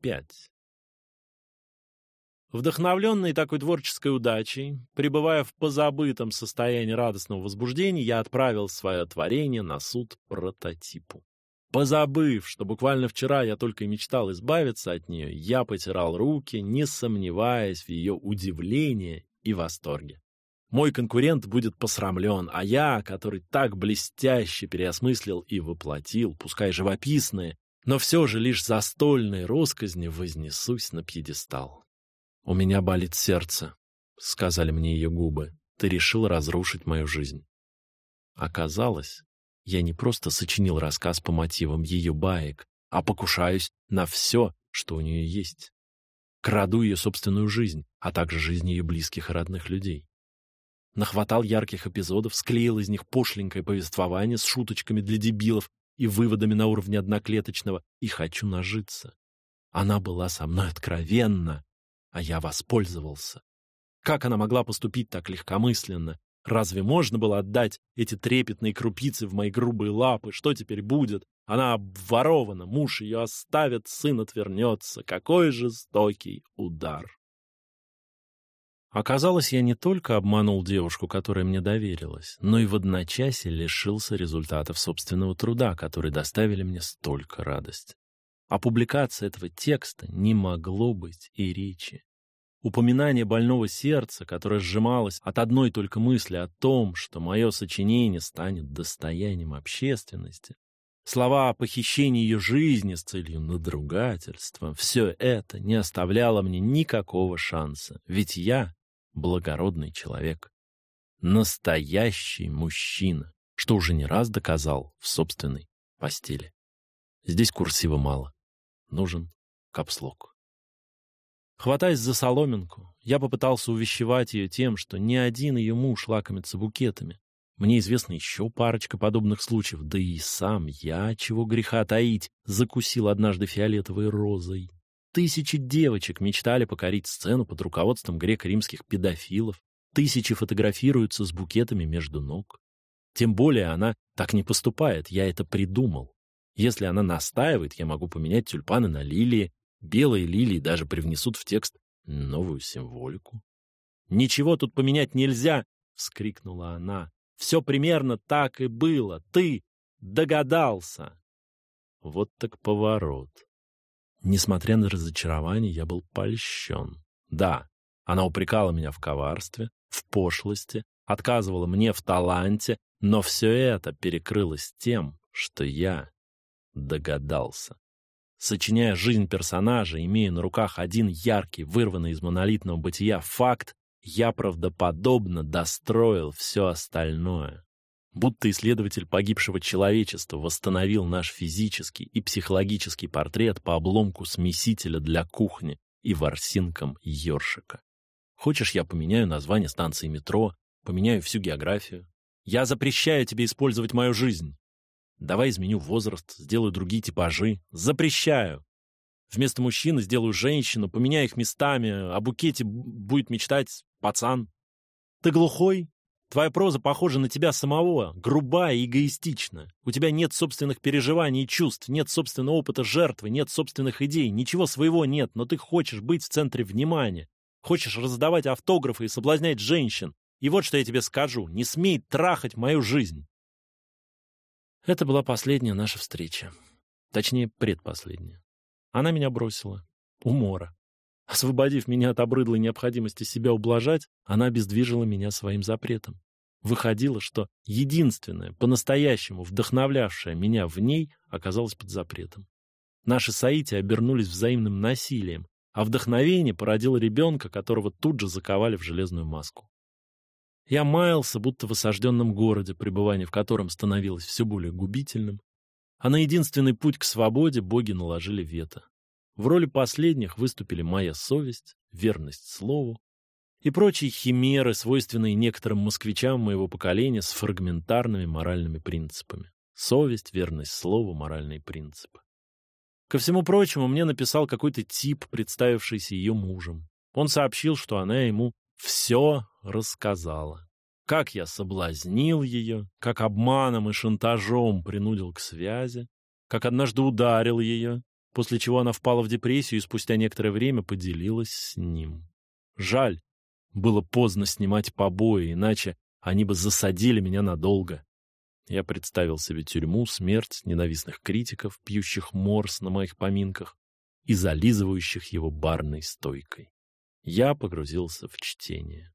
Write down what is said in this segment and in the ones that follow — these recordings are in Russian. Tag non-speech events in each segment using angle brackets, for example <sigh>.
пять. Вдохновленный такой творческой удачей, пребывая в позабытом состоянии радостного возбуждения, я отправил свое творение на суд прототипу. Позабыв, что буквально вчера я только мечтал избавиться от нее, я потирал руки, не сомневаясь в ее удивлении и восторге. Мой конкурент будет посрамлен, а я, который так блестяще переосмыслил и воплотил, пускай живописные, но все же лишь застольные росказни, вознесусь на пьедестал. «У меня болит сердце», — сказали мне ее губы. «Ты решил разрушить мою жизнь». Оказалось, я не просто сочинил рассказ по мотивам ее баек, а покушаюсь на все, что у нее есть. Краду ее собственную жизнь, а также жизнь ее близких и родных людей. Нахватал ярких эпизодов, склеил из них пошленькое повествование с шуточками для дебилов и выводами на уровне одноклеточного, и хочу нажиться. Она была со мной откровенна, а я воспользовался. Как она могла поступить так легкомысленно? Разве можно было отдать эти трепетные крупицы в мои грубые лапы? Что теперь будет? Она обворована, муж ее оставит, сын отвернется. Какой жестокий удар! Оказалось, я не только обманул девушку, которая мне доверилась, но и в одночасье лишился результатов собственного труда, которые доставили мне столько радости. О публикации этого текста не могло быть и речи. Упоминание больного сердца, которое сжималось от одной только мысли о том, что мое сочинение станет достоянием общественности, слова о похищении ее жизни с целью надругательства, все это не оставляло мне никакого шанса, ведь я благородный человек. Настоящий мужчина, что уже не раз доказал в собственной постели. Здесь курсива мало. Нужен капслок. Хватаясь за соломинку, я попытался увещевать ее тем, что ни один ее муж лакомится букетами. Мне известна еще парочка подобных случаев, да и сам я, чего греха таить, закусил однажды фиолетовой розой. Тысячи девочек мечтали покорить сцену под руководством греко-римских педофилов. Тысячи фотографируются с букетами между ног. Тем более она так не поступает, я это придумал. Если она настаивает, я могу поменять тюльпаны на лилии. Белые лилии даже привнесут в текст новую символику. «Ничего тут поменять нельзя!» — вскрикнула она. «Все примерно так и было. Ты догадался!» Вот так поворот. Несмотря на разочарование, я был польщен. Да, она упрекала меня в коварстве, в пошлости, отказывала мне в таланте, но все это перекрылось тем, что я догадался. Сочиняя жизнь персонажа, имея на руках один яркий, вырванный из монолитного бытия факт, я правдоподобно достроил все остальное будто исследователь погибшего человечества восстановил наш физический и психологический портрет по обломку смесителя для кухни и ворсинкам ёршика. Хочешь, я поменяю название станции метро, поменяю всю географию? Я запрещаю тебе использовать мою жизнь. Давай изменю возраст, сделаю другие типажи. Запрещаю. Вместо мужчины сделаю женщину, поменяю их местами, о букете будет мечтать пацан. Ты глухой? Твоя проза похожа на тебя самого, грубая и эгоистична. У тебя нет собственных переживаний и чувств, нет собственного опыта жертвы, нет собственных идей, ничего своего нет, но ты хочешь быть в центре внимания. Хочешь раздавать автографы и соблазнять женщин. И вот что я тебе скажу, не смей трахать мою жизнь. Это была последняя наша встреча. Точнее, предпоследняя. Она меня бросила. Умора. Освободив меня от обрыдлой необходимости себя ублажать, она обездвижила меня своим запретом. Выходило, что единственное, по-настоящему вдохновлявшее меня в ней, оказалось под запретом. Наши соития обернулись взаимным насилием, а вдохновение породило ребенка, которого тут же заковали в железную маску. Я маялся, будто в осажденном городе, пребывание в котором становилось все более губительным, а на единственный путь к свободе боги наложили вето. В роли последних выступили моя совесть, верность слову и прочие химеры, свойственные некоторым москвичам моего поколения с фрагментарными моральными принципами. Совесть, верность слову, моральные принципы. Ко всему прочему, мне написал какой-то тип, представившийся ее мужем. Он сообщил, что она ему все рассказала. Как я соблазнил ее, как обманом и шантажом принудил к связи, как однажды ударил ее, после чего она впала в депрессию и спустя некоторое время поделилась с ним. Жаль, было поздно снимать побои, иначе они бы засадили меня надолго. Я представил себе тюрьму, смерть ненавистных критиков, пьющих морс на моих поминках и зализывающих его барной стойкой. Я погрузился в чтение.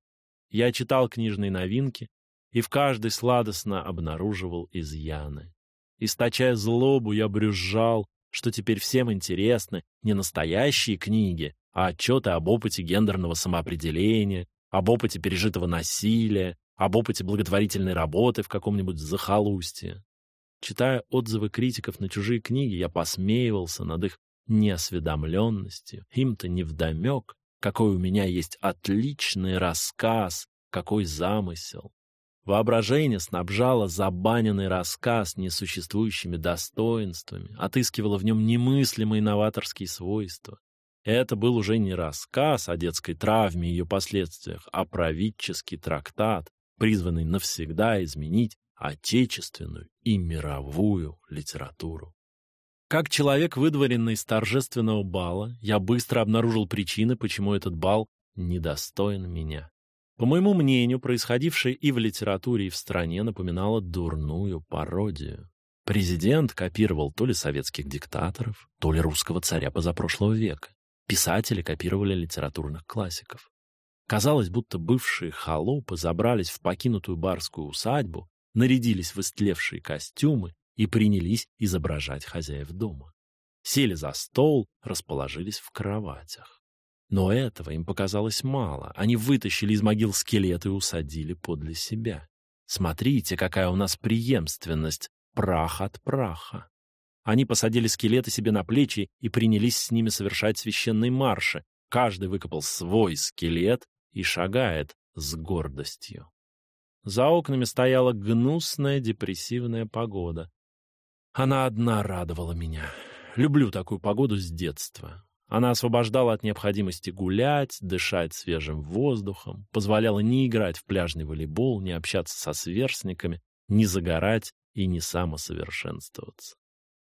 Я читал книжные новинки и в каждой сладостно обнаруживал изъяны. Источая злобу, я брюзжал, что теперь всем интересны не настоящие книги, а отчеты об опыте гендерного самоопределения, об опыте пережитого насилия, об опыте благотворительной работы в каком-нибудь захолустье. Читая отзывы критиков на чужие книги, я посмеивался над их неосведомленностью. Им-то невдомек, какой у меня есть отличный рассказ, какой замысел. Воображение снабжало забаненный рассказ несуществующими достоинствами, отыскивало в нем немыслимые новаторские свойства. Это был уже не рассказ о детской травме и ее последствиях, а правительский трактат, призванный навсегда изменить отечественную и мировую литературу. Как человек, выдворенный из торжественного бала, я быстро обнаружил причины, почему этот бал недостоин меня. По моему мнению, происходившее и в литературе, и в стране напоминало дурную пародию. Президент копировал то ли советских диктаторов, то ли русского царя позапрошлого века. Писатели копировали литературных классиков. Казалось, будто бывшие холопы забрались в покинутую барскую усадьбу, нарядились в истлевшие костюмы и принялись изображать хозяев дома. Сели за стол, расположились в кроватях. Но этого им показалось мало. Они вытащили из могил скелеты и усадили подле себя. Смотрите, какая у нас преемственность, прах от праха. Они посадили скелеты себе на плечи и принялись с ними совершать священные марши. Каждый выкопал свой скелет и шагает с гордостью. За окнами стояла гнусная депрессивная погода. Она одна радовала меня. Люблю такую погоду с детства. Она освобождала от необходимости гулять, дышать свежим воздухом, позволяла не играть в пляжный волейбол, не общаться со сверстниками, не загорать и не самосовершенствоваться.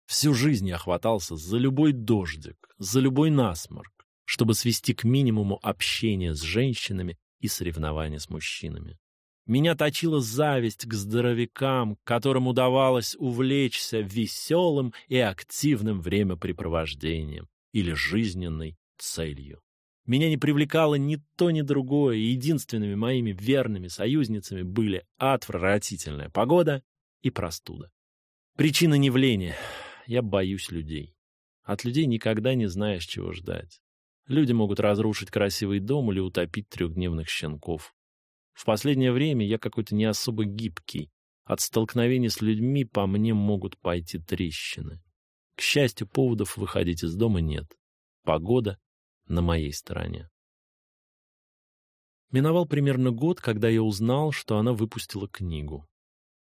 Всю жизнь я хватался за любой дождик, за любой насморк, чтобы свести к минимуму общение с женщинами и соревнования с мужчинами. Меня точила зависть к здоровякам, которым удавалось увлечься веселым и активным времяпрепровождением или жизненной целью. Меня не привлекало ни то, ни другое, и единственными моими верными союзницами были отвратительная погода и простуда. Причина не. Я боюсь людей. От людей никогда не знаешь, чего ждать. Люди могут разрушить красивый дом или утопить трехдневных щенков. В последнее время я какой-то не особо гибкий. От столкновений с людьми по мне могут пойти трещины. К счастью, поводов выходить из дома нет. Погода на моей стороне. Миновал примерно год, когда я узнал, что она выпустила книгу.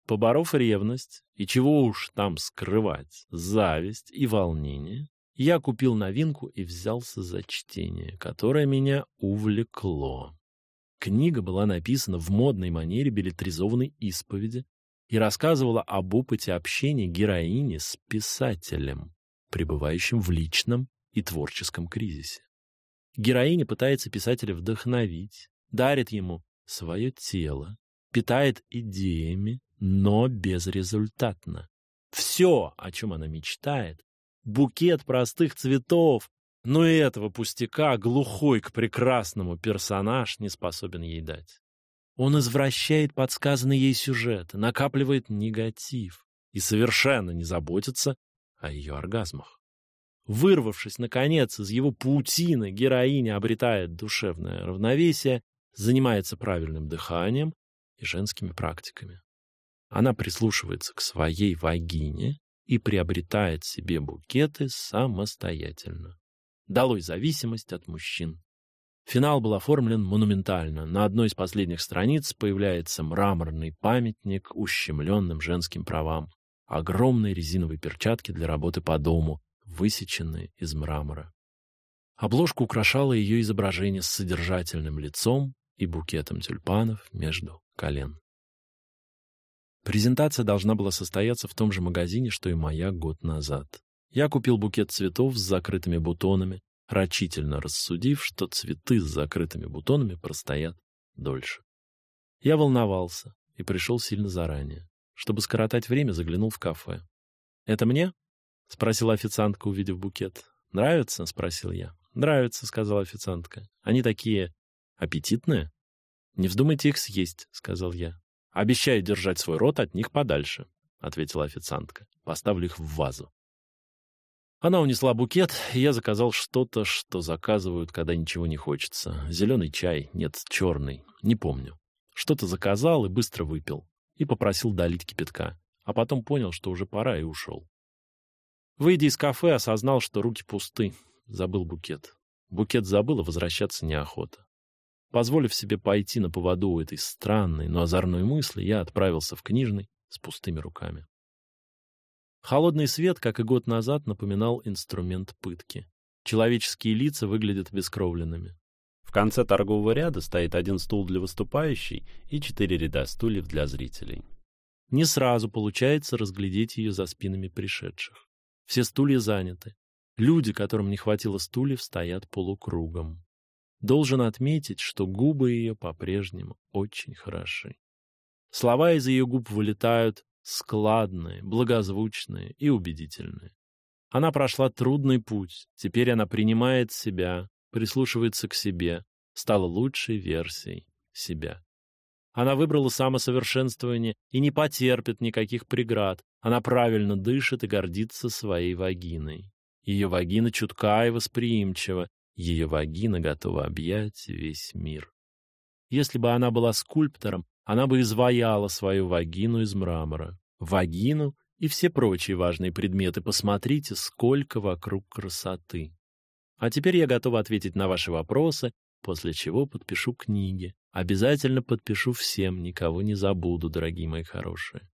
Поборов ревность, и чего уж там скрывать, зависть и волнение, я купил новинку и взялся за чтение, которое меня увлекло. Книга была написана в модной манере билетризованной исповеди и рассказывала об опыте общения героини с писателем, пребывающим в личном и творческом кризисе. Героиня пытается писателя вдохновить, дарит ему свое тело, питает идеями, но безрезультатно. Все, о чем она мечтает, букет простых цветов, но и этого пустяка глухой к прекрасному персонаж не способен ей дать. Он извращает подсказанный ей сюжет, накапливает негатив и совершенно не заботится о ее оргазмах. Вырвавшись, наконец, из его паутины, героиня обретает душевное равновесие, занимается правильным дыханием и женскими практиками. Она прислушивается к своей вагине и приобретает себе букеты самостоятельно. Долой зависимость от мужчин. Финал был оформлен монументально. На одной из последних страниц появляется мраморный памятник ущемленным женским правам. Огромные резиновые перчатки для работы по дому, высеченные из мрамора. Обложку украшало ее изображение с содержательным лицом и букетом тюльпанов между колен. Презентация должна была состояться в том же магазине, что и моя год назад. Я купил букет цветов с закрытыми бутонами, рачительно рассудив, что цветы с закрытыми бутонами простоят дольше. Я волновался и пришел сильно заранее. Чтобы скоротать время, заглянул в кафе. «Это мне?» — спросила официантка, увидев букет. «Нравится?» — спросил я. «Нравится», — сказала официантка. «Они такие аппетитные». «Не вздумайте их съесть», — сказал я. «Обещаю держать свой рот от них подальше», — ответила официантка. «Поставлю их в вазу». Она унесла букет, и я заказал что-то, что заказывают, когда ничего не хочется. Зеленый чай, нет, черный, не помню. Что-то заказал и быстро выпил. И попросил долить кипятка. А потом понял, что уже пора, и ушел. Выйдя из кафе, осознал, что руки пусты. Забыл букет. Букет забыл, а возвращаться неохота. Позволив себе пойти на поводу у этой странной, но озорной мысли, я отправился в книжный с пустыми руками. Холодный свет, как и год назад, напоминал инструмент пытки. Человеческие лица выглядят бескровленными. В конце торгового ряда стоит один стул для выступающей и четыре ряда стульев для зрителей. Не сразу получается разглядеть ее за спинами пришедших. Все стулья заняты. Люди, которым не хватило стульев, стоят полукругом. Должен отметить, что губы ее по-прежнему очень хороши. Слова из ее губ вылетают складные, благозвучные и убедительные. Она прошла трудный путь, теперь она принимает себя, прислушивается к себе, стала лучшей версией себя. Она выбрала самосовершенствование и не потерпит никаких преград. Она правильно дышит и гордится своей вагиной. Ее вагина чутка и восприимчива, ее вагина готова объять весь мир. Если бы она была скульптором, она бы изваяла свою вагину из мрамора. Вагину и все прочие важные предметы. Посмотрите, сколько вокруг красоты. А теперь я готов ответить на ваши вопросы, после чего подпишу книги. Обязательно подпишу всем, никого не забуду, дорогие мои хорошие.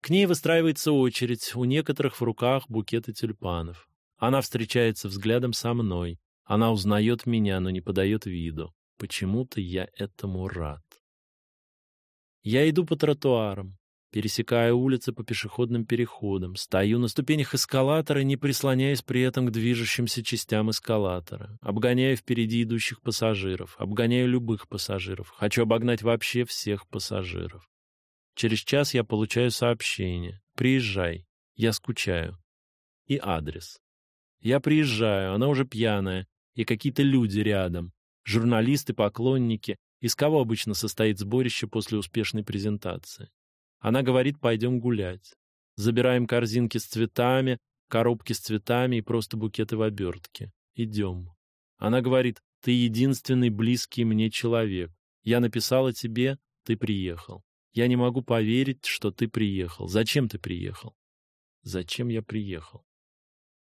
К ней выстраивается очередь, у некоторых в руках букеты тюльпанов. Она встречается взглядом со мной. Она узнает меня, но не подает виду. Почему-то я этому рад. Я иду по тротуарам, пересекаю улицы по пешеходным переходам, стою на ступенях эскалатора, не прислоняясь при этом к движущимся частям эскалатора, обгоняю впереди идущих пассажиров, обгоняю любых пассажиров, хочу обогнать вообще всех пассажиров. Через час я получаю сообщение. «Приезжай, я скучаю» и адрес. Я приезжаю, она уже пьяная, и какие-то люди рядом, журналисты, поклонники, из кого обычно состоит сборище после успешной презентации? Она говорит, пойдем гулять. Забираем корзинки с цветами, коробки с цветами и просто букеты в обертке. Идем. Она говорит, ты единственный близкий мне человек. Я написала тебе, ты приехал. Я не могу поверить, что ты приехал. Зачем ты приехал? Зачем я приехал?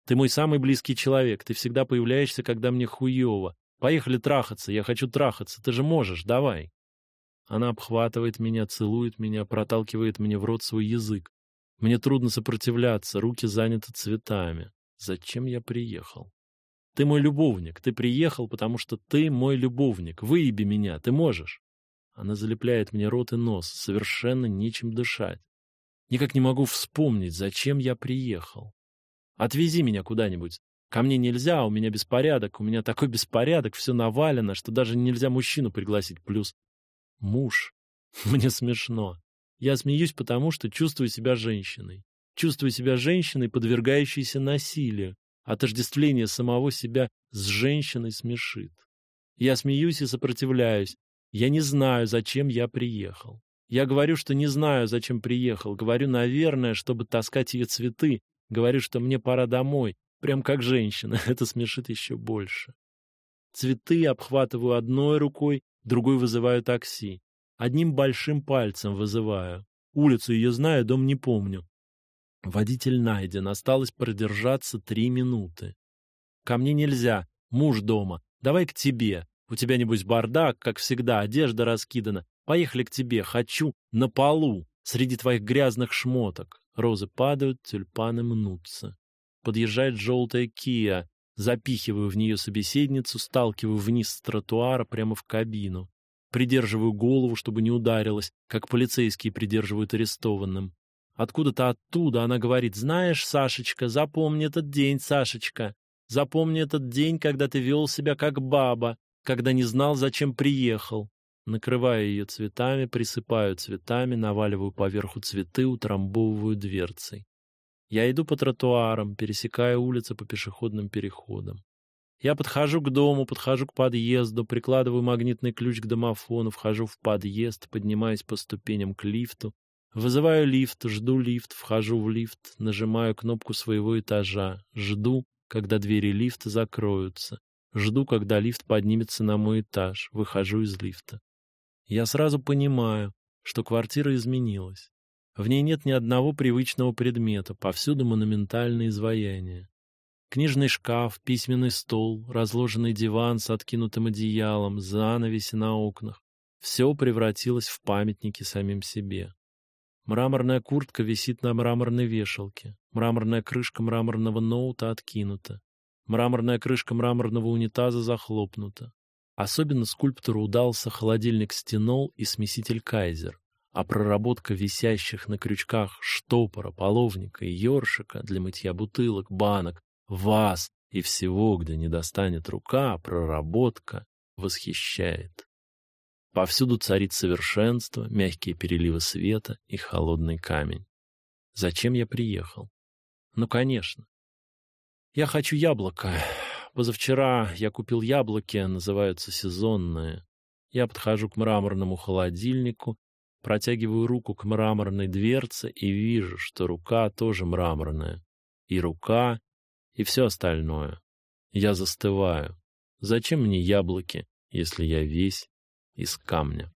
Ты мой самый близкий человек. Ты всегда появляешься, когда мне хуёво. Поехали трахаться, я хочу трахаться, ты же можешь, давай. Она обхватывает меня, целует меня, проталкивает мне в рот свой язык. Мне трудно сопротивляться, руки заняты цветами. Зачем я приехал? Ты мой любовник, ты приехал, потому что ты мой любовник. Выеби меня, ты можешь. Она залепляет мне рот и нос, совершенно нечем дышать. Никак не могу вспомнить, зачем я приехал. Отвези меня куда-нибудь. Ко мне нельзя, у меня беспорядок, у меня такой беспорядок, все навалено, что даже нельзя мужчину пригласить. Плюс муж. <laughs> Мне смешно. Я смеюсь потому, что чувствую себя женщиной. Чувствую себя женщиной, подвергающейся насилию. Отождествление самого себя с женщиной смешит. Я смеюсь и сопротивляюсь. Я не знаю, зачем я приехал. Я говорю, что не знаю, зачем приехал. Говорю, наверное, чтобы таскать ее цветы. Говорю, что мне пора домой. Прям как женщина. <laughs> Это смешит еще больше. Цветы обхватываю одной рукой, другой вызываю такси. Одним большим пальцем вызываю. Улицу ее знаю, дом не помню. Водитель найден, осталось продержаться три минуты. Ко мне нельзя, муж дома, давай к тебе. У тебя, небось, бардак, как всегда, одежда раскидана. Поехали к тебе, хочу, на полу, среди твоих грязных шмоток. Розы падают, тюльпаны мнутся. Подъезжает желтая Киа. Запихиваю в нее собеседницу, сталкиваю вниз с тротуара прямо в кабину. Придерживаю голову, чтобы не ударилась, как полицейские придерживают арестованным. Откуда-то оттуда она говорит, «Знаешь, Сашечка, запомни этот день, Сашечка. Запомни этот день, когда ты вел себя как баба, когда не знал, зачем приехал». Накрываю ее цветами, присыпаю цветами, наваливаю поверху цветы, утрамбовываю дверцей. Я иду по тротуарам, пересекаю улицы по пешеходным переходам. Я подхожу к дому, подхожу к подъезду, прикладываю магнитный ключ к домофону, вхожу в подъезд, поднимаюсь по ступеням к лифту, вызываю лифт, жду лифт, вхожу в лифт, нажимаю кнопку своего этажа, жду, когда двери лифта закроются, жду, когда лифт поднимется на мой этаж, выхожу из лифта. Я сразу понимаю, что квартира изменилась. В ней нет ни одного привычного предмета, повсюду монументальные изваяния. Книжный шкаф, письменный стол, разложенный диван с откинутым одеялом, занавеси на окнах. Все превратилось в памятники самим себе. Мраморная куртка висит на мраморной вешалке. Мраморная крышка мраморного ноута откинута. Мраморная крышка мраморного унитаза захлопнута. Особенно скульптору удался холодильник стенол и смеситель кайзер, а проработка висящих на крючках штопора, половника и ёршика для мытья бутылок, банок, ваз и всего, где не достанет рука, проработка восхищает. Повсюду царит совершенство, мягкие переливы света и холодный камень. Зачем я приехал? Ну, конечно. Я хочу яблоко, Позавчера я купил яблоки, называются сезонные. Я подхожу к мраморному холодильнику, протягиваю руку к мраморной дверце и вижу, что рука тоже мраморная. И рука, и все остальное. Я застываю. Зачем мне яблоки, если я весь из камня?